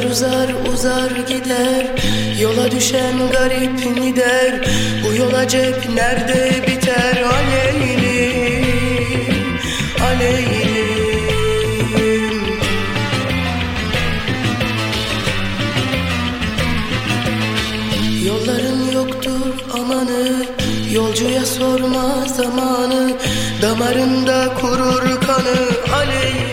uzar uzar gider. Yola düşen garip mi der Bu yola cep nerede biter? Aleylim Aleylim Yolların yoktur amanı. Yolcuya sorma zamanı. Damarında kurur kanı. Aleylim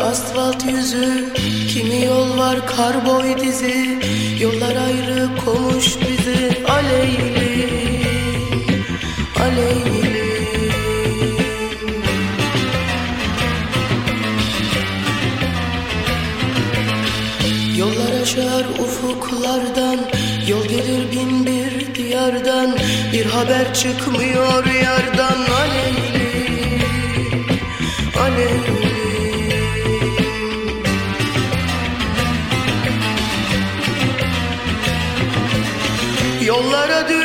asfalt yüzü Kimi yol var kar boy dizi. Yollar ayrı komuş bizi Aleylim Aleylim Yollar aşar ufuklardan Yol gelir bin bir diyardan. Bir haber çıkmıyor yardan Aleylim Kara dünya